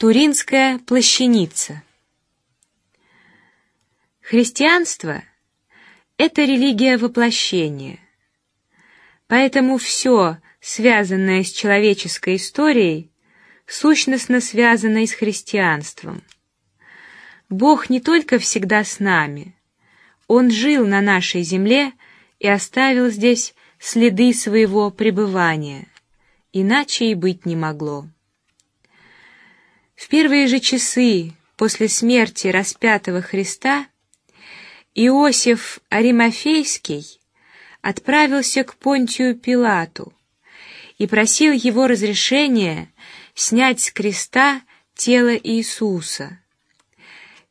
Туринская плащаница. Христианство – это религия воплощения. Поэтому все, связанное с человеческой историей, сущностно связано и с христианством. Бог не только всегда с нами, Он жил на нашей земле и оставил здесь следы своего пребывания, иначе и быть не могло. В первые же часы после смерти распятого Христа Иосиф Аримафейский отправился к Понтию Пилату и просил его разрешения снять с креста тело Иисуса.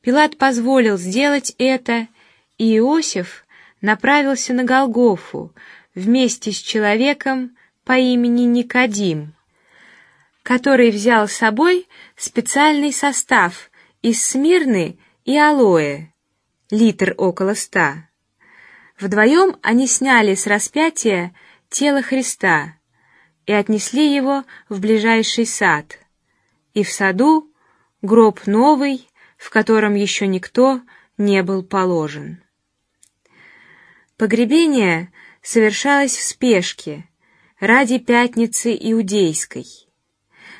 Пилат позволил сделать это, и Иосиф направился на Голгофу вместе с человеком по имени Никодим который взял с собой специальный состав из смирны и алоэ, литр около ста. Вдвоем они сняли с распятия тело Христа и отнесли его в ближайший сад. И в саду гроб новый, в котором еще никто не был положен. Погребение совершалось в спешке ради пятницы иудейской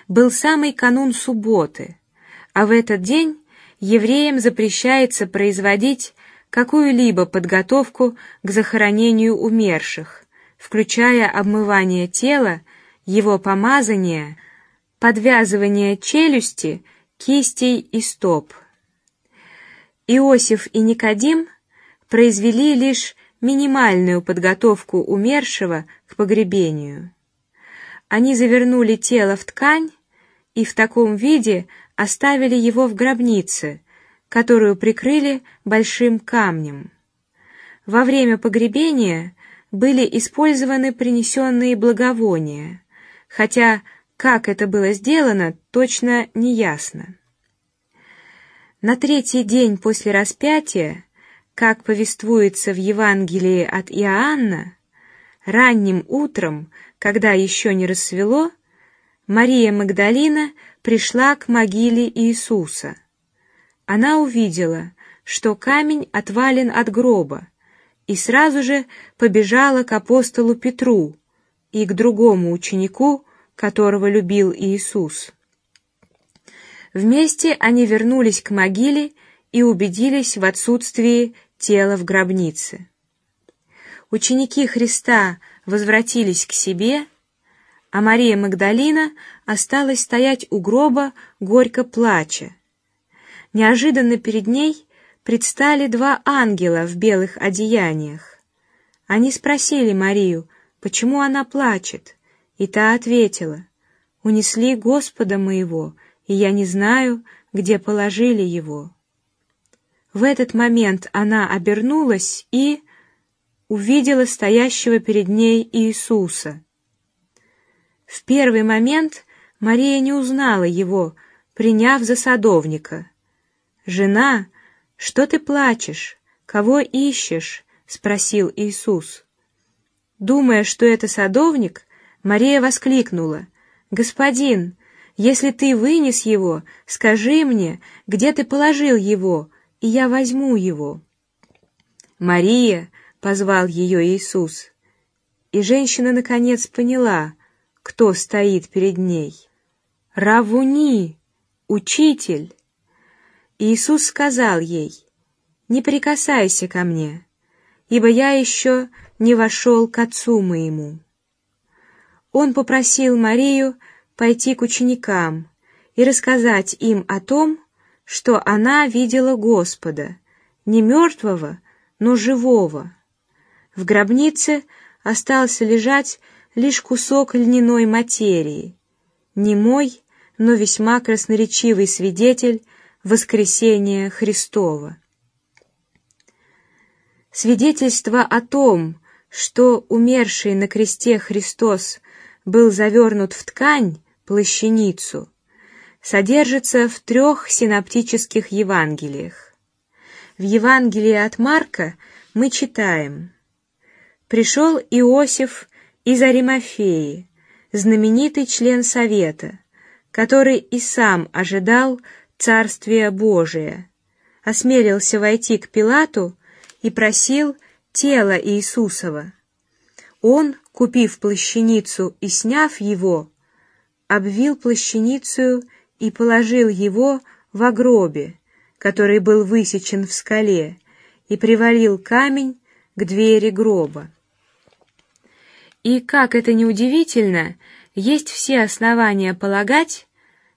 был самый канун субботы, а в этот день евреям запрещается производить какую-либо подготовку к захоронению умерших, включая обмывание тела, его помазание, подвязывание челюсти, кистей и стоп. Иосиф и Никодим произвели лишь минимальную подготовку умершего к погребению. Они завернули тело в ткань и в таком виде оставили его в гробнице, которую прикрыли большим камнем. Во время погребения были использованы принесенные благовония, хотя как это было сделано, точно не ясно. На третий день после распятия, как повествуется в Евангелии от Иоанна, ранним утром, когда еще не рассвело, Мария Магдалина пришла к могиле Иисуса. Она увидела, что камень отвален от гроба, и сразу же побежала к апостолу Петру и к другому ученику, которого любил Иисус. Вместе они вернулись к могиле и убедились в отсутствии тела в гробнице. Ученики Христа возвратились к себе а Мария Магдалина осталась стоять у гроба, горько плача. Неожиданно перед ней предстали два ангела в белых одеяниях. Они спросили Марию, почему она плачет, и та ответила: унесли Господа моего, и я не знаю, где положили его. В этот момент она обернулась и увидела стоящего перед ней Иисуса. В первый момент Мария не узнала его, приняв за садовника. Жена, что ты плачешь? Кого ищешь? спросил Иисус. Думая, что это садовник, Мария воскликнула: Господин, если ты вынес его, скажи мне, где ты положил его, и я возьму его. Мария, позвал ее Иисус, и женщина наконец поняла, кто стоит перед ней. Равуни, учитель. Иисус сказал ей: Не прикасайся ко мне, ибо я еще не вошел к отцу моему. Он попросил Марию пойти к ученикам и рассказать им о том, что она видела Господа, не мертвого, но живого. В гробнице остался лежать лишь кусок льняной материи, не мой, но весьма красноречивый свидетель воскресения Христова. Свидетельство о том, что умерший на кресте Христос был завернут в ткань плащаницу, содержится в трех синоптических Евангелиях. В Евангелии от Марка мы читаем: пришел Иосиф из Аримафеи, знаменитый член совета, который и сам ожидал царствия Божия, осмелился войти к Пилату и просил тело Иисусова. Он, купив плащаницу и сняв его, обвил плащаницу и положил его в гробе, который был высечен в скале, и привалил камень к двери гроба. И как это не удивительно, есть все основания полагать,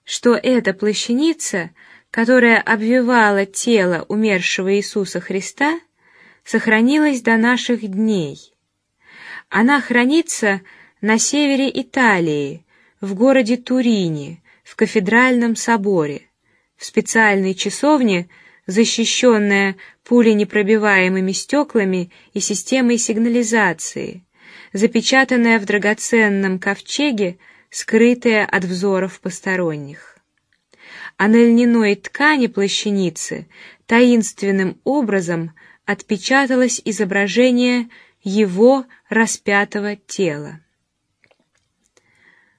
что эта плащаница, которая обвивала тело умершего Иисуса Христа, сохранилась до наших дней. Она хранится на севере Италии, в городе Турине, в кафедральном соборе, в специальной часовне, защищенная пуленепробиваемыми стеклами и системой сигнализации, запечатанная в драгоценном ковчеге, скрытая от взоров посторонних. А на льняной ткани плащаницы таинственным образом отпечаталось изображение его распятого тела.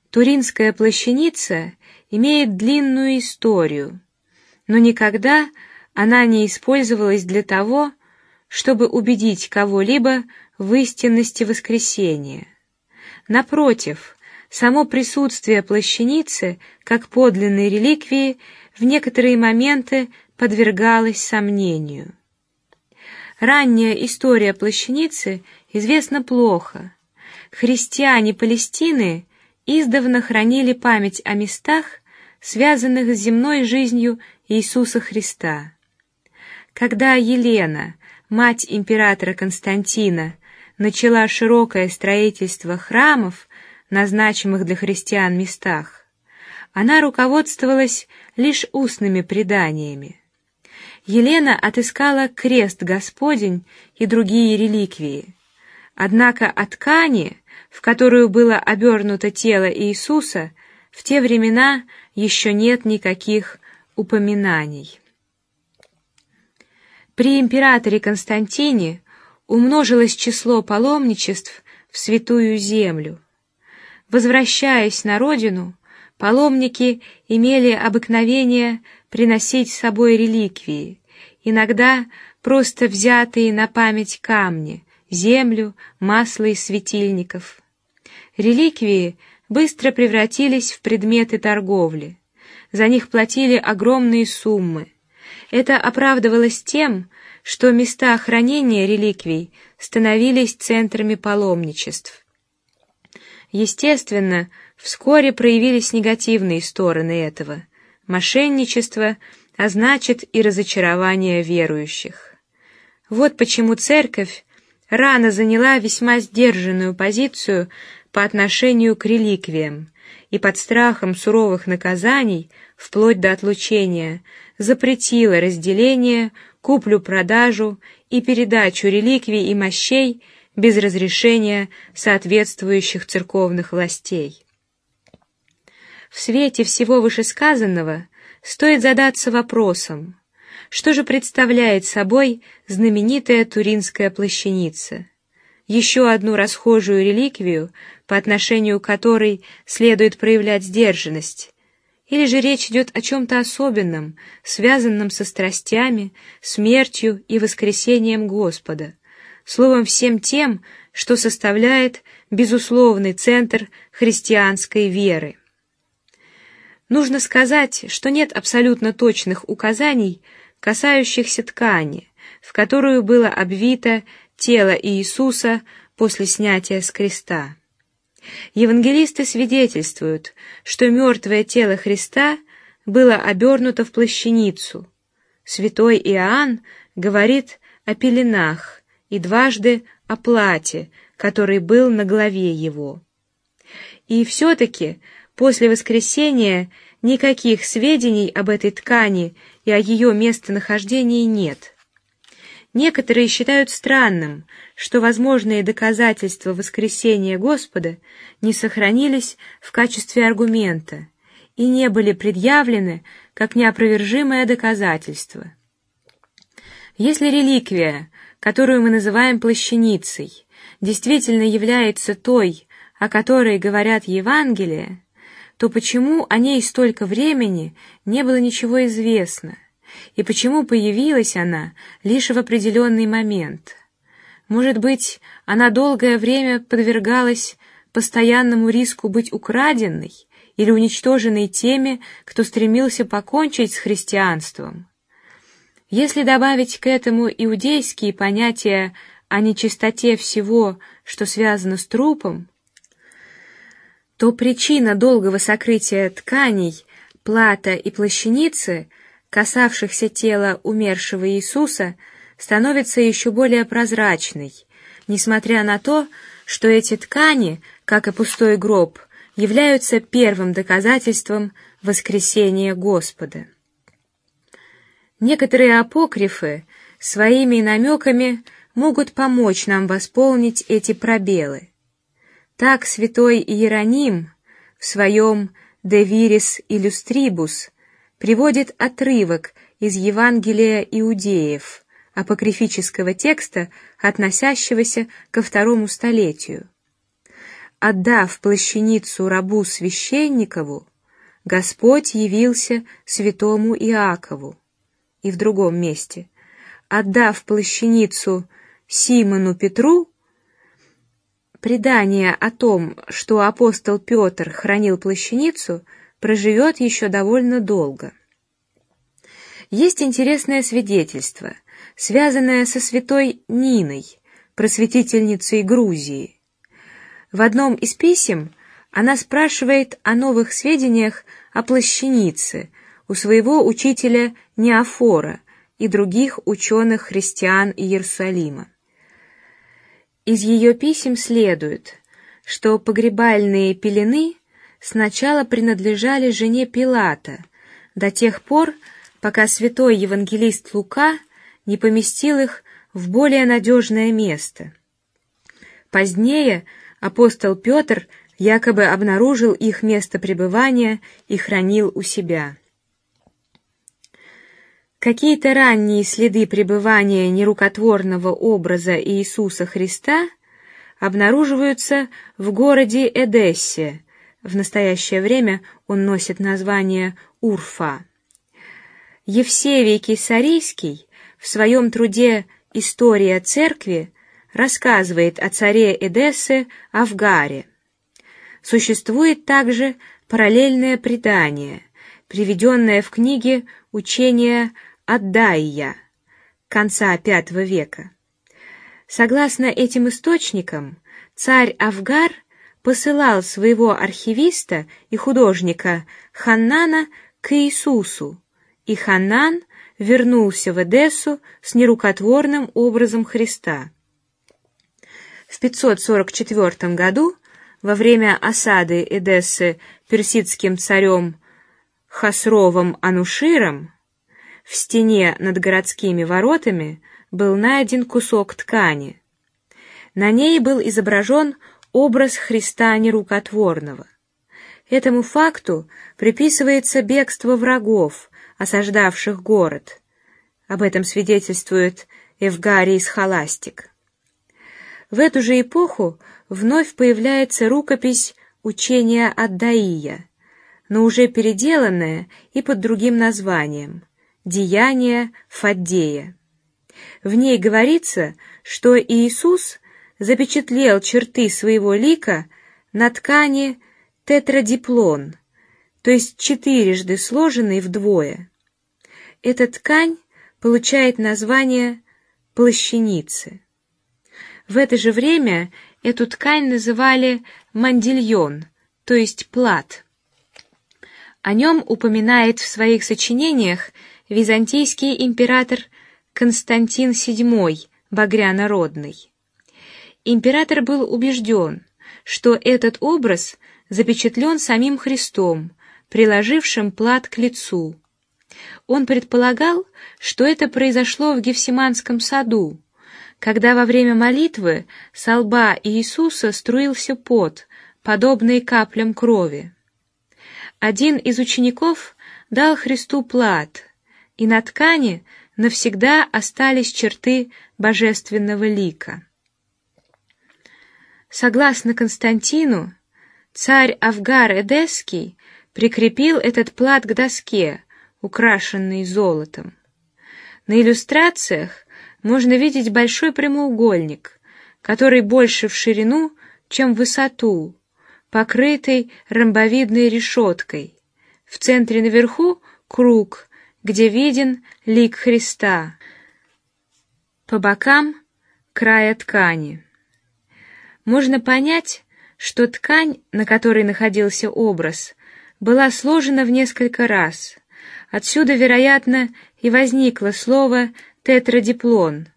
Туринская плащаница имеет длинную историю, но никогда она не использовалась для того, чтобы убедить кого-либо в истинности воскресения. Напротив, само присутствие плащаницы как подлинной реликвии в некоторые моменты подвергалось сомнению. Ранняя история плащаницы известна плохо. Христиане Палестины издавна хранили память о местах, связанных с земной жизнью Иисуса Христа. Когда Елена, мать императора Константина, начала широкое строительство храмов на значимых для христиан местах, она руководствовалась лишь устными преданиями. Елена отыскала крест Господень и другие реликвии, однако о ткани, в которую было обернуто тело Иисуса, в те времена еще нет никаких упоминаний. При императоре Константине умножилось число паломничеств в святую землю. Возвращаясь на родину, паломники имели обыкновение приносить с собой реликвии, иногда просто взятые на память камни, землю, масло из светильников. Реликвии быстро превратились в предметы торговли. За них платили огромные суммы. Это оправдывалось тем, что места хранения реликвий становились центрами паломничеств. Естественно, вскоре проявились негативные стороны этого: мошенничество, а значит и разочарование верующих. Вот почему церковь рано заняла весьма сдержанную позицию по отношению к реликвиям и под страхом суровых наказаний, вплоть до отлучения, запретила разделение, куплю-продажу и передачу реликвий и мощей без разрешения соответствующих церковных властей. В свете всего вышесказанного стоит задаться вопросом: что же представляет собой знаменитая туринская плащаница? Еще одну расхожую реликвию, по отношению которой следует проявлять сдержанность, или же речь идет о чем-то особенном, связанном со страстями, смертью и воскресением Господа, словом всем тем, что составляет безусловный центр христианской веры. Нужно сказать, что нет абсолютно точных указаний, касающихся ткани, в которую было обвито тело Иисуса после снятия с креста. Евангелисты свидетельствуют, что мертвое тело Христа было обернуто в плащаницу. Святой Иоанн говорит о пеленах и дважды о плате, который был на голове его. И все-таки после воскресения никаких сведений об этой ткани и о ее местонахождении нет. Некоторые считают странным, что возможные доказательства воскресения Господа не сохранились в качестве аргумента и не были предъявлены как неопровержимое доказательство. Если реликвия, которую мы называем плащаницей, действительно является той, о которой говорят Евангелия, то почему о ней столько времени не было ничего известно, и почему появилась она лишь в определенный момент? Может быть, она долгое время подвергалась постоянному риску быть украденной или уничтоженной теми, кто стремился покончить с христианством. Если добавить к этому иудейские понятия о нечистоте всего, что связано с трупом, то причина долгого сокрытия тканей, плата и плащаницы, касавшихся тела умершего Иисуса, становится еще более прозрачной, несмотря на то, что эти ткани, как и пустой гроб, являются первым доказательством воскресения Господа. Некоторые апокрифы своими намеками могут помочь нам восполнить эти пробелы. Так святой Иероним в своем De Viris приводит отрывок из Евангелия иудеев, апокрифического текста, относящегося ко второму столетию. Отдав плащаницу рабу священникову, Господь явился святому Иакову. И в другом месте, отдав плащаницу Симону Петру, предание о том, что апостол Петр хранил плащаницу, проживет еще довольно долго. Есть интересное свидетельство, связанное со святой Ниной, просветительницей Грузии. В одном из писем она спрашивает о новых сведениях о плащанице у своего учителя Неофора и других ученых христиан Иерусалима. Из ее писем следует, что погребальные пелены сначала принадлежали жене Пилата до тех пор, пока святой евангелист Лука не поместил их в более надежное место. Позднее апостол Петр якобы обнаружил их место пребывания и хранил у себя. Какие-то ранние следы пребывания нерукотворного образа Иисуса Христа обнаруживаются в городе Эдессе. В настоящее время он носит название Урфа. Евсевий Кесарийский в своем труде «История церкви» рассказывает о царе Эдессы Авгаре. Существует также параллельное предание, приведенное в книге «Учение Аддайя конца V века. Согласно этим источникам, царь Авгар посылал своего архивиста и художника Ханнана к Иисусу, и Ханнан вернулся в Эдессу с нерукотворным образом Христа. В 544 году, во время осады Эдессы персидским царем Хасровым Ануширом, в стене над городскими воротами был найден кусок ткани. На ней был изображен образ Христа нерукотворного. Этому факту приписывается бегство врагов, осаждавших город. Об этом свидетельствует Евгарий Схоластик. В эту же эпоху вновь появляется рукопись учения Аддаия, но уже переделанная и под другим названием Деяния Фаддея. В ней говорится, что Иисус запечатлел черты своего лика на ткани тетрадиплон, то есть четырежды сложенной вдвое. Эта ткань получает название плащаницы. В это же время эту ткань называли мандильон, то есть плат. О нем упоминает в своих сочинениях византийский император Константин VII Багрянородный. Император был убежден, что этот образ запечатлен самим Христом, приложившим плат к лицу. Он предполагал, что это произошло в Гефсиманском саду, когда во время молитвы с лба Иисуса струился пот, подобный каплям крови. Один из учеников дал Христу плат, и на ткани навсегда остались черты божественного лика. Согласно Константину, царь Авгар Эдесский прикрепил этот плат к доске, украшенной золотом. На иллюстрациях можно видеть большой прямоугольник, который больше в ширину, чем в высоту, покрытый ромбовидной решеткой. В центре наверху круг, где виден лик Христа. По бокам края ткани. Можно понять, что ткань, на которой находился образ, была сложена в несколько раз. Отсюда, вероятно, и возникло слово тетрадиплон,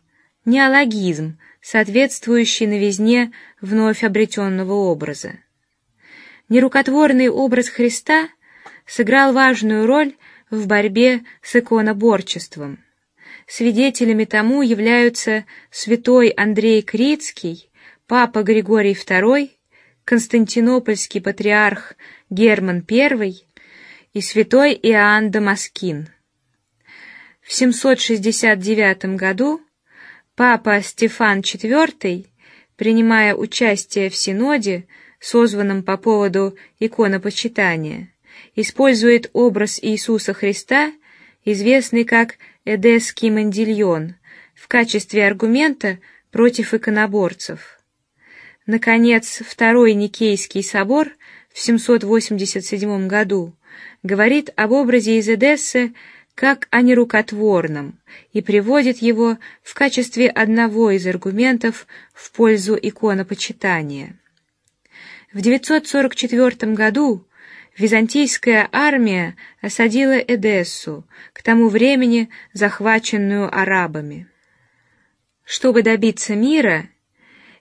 неологизм, соответствующий новизне вновь обретенного образа. Нерукотворный образ Христа сыграл важную роль в борьбе с иконоборчеством. Свидетелями тому являются святой Андрей Критский, папа Григорий II, Константинопольский патриарх Герман I и святой Иоанн Дамаскин. В 769 году папа Стефан IV, принимая участие в синоде, созванном по поводу иконопочитания, использует образ Иисуса Христа, известный как Эдесский мандильон, в качестве аргумента против иконоборцев. Наконец, второй Никейский собор в 787 году говорит об образе из Эдессы как о нерукотворном и приводит его в качестве одного из аргументов в пользу иконопочитания. В 944 году византийская армия осадила Эдессу, к тому времени захваченную арабами. Чтобы добиться мира,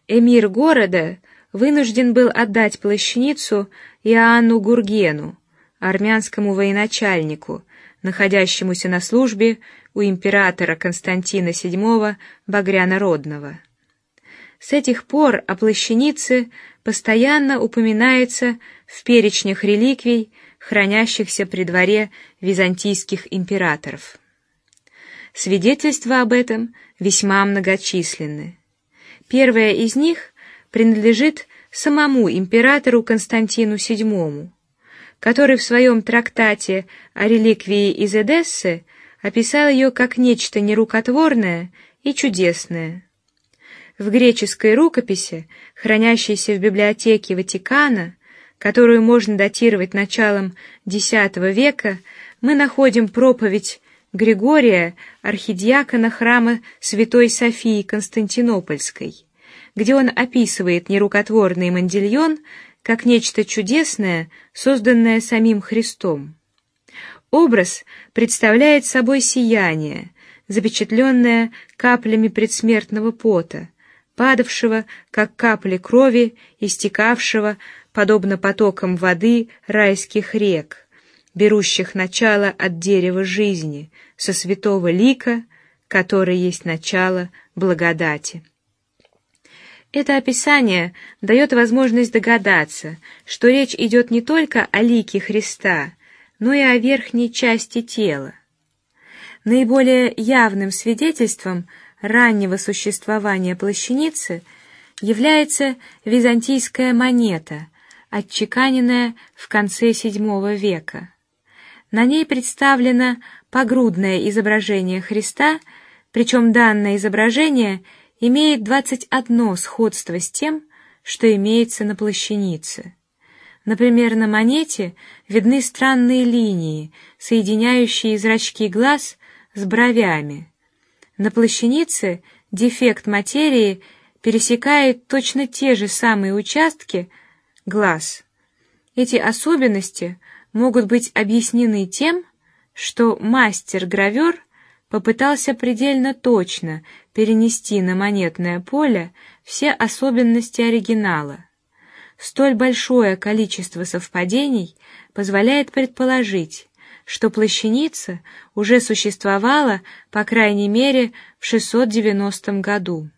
эмир города вынужден был отдать плащаницу Иоанну Гургену, армянскому военачальнику, находящемуся на службе у императора Константина VII Багряна Родного. С этих пор о плащанице постоянно упоминается в перечнях реликвий, хранящихся при дворе византийских императоров. Свидетельства об этом весьма многочисленны. Первое из них принадлежит самому императору Константину VII, который в своем трактате о реликвии из Эдессы описал ее как нечто нерукотворное и чудесное. В греческой рукописи, хранящейся в библиотеке Ватикана, которую можно датировать началом X века, мы находим проповедь Григория, архидиакона храма Святой Софии Константинопольской, где он описывает нерукотворный мандильон как нечто чудесное, созданное самим Христом. Образ представляет собой сияние, запечатленное каплями предсмертного пота, падавшего как капли крови, истекавшего подобно потокам воды райских рек, берущих начало от дерева жизни, со святого лика, который есть начало благодати. Это описание дает возможность догадаться, что речь идет не только о лике Христа, но и о верхней части тела. Наиболее явным свидетельством раннего существования плащаницы является византийская монета, отчеканенная в конце VII века. На ней представлено погрудное изображение Христа, причем данное изображение имеет двадцать одно сходство с тем, что имеется на плащанице. Например, на монете видны странные линии, соединяющие зрачки глаз с бровями. На плащанице дефект материи пересекает точно те же самые участки глаз. Эти особенности могут быть объяснены тем, что мастер-гравер попытался предельно точно перенести на монетное поле все особенности оригинала. Столь большое количество совпадений позволяет предположить, что плащаница уже существовала по крайней мере в 690 году.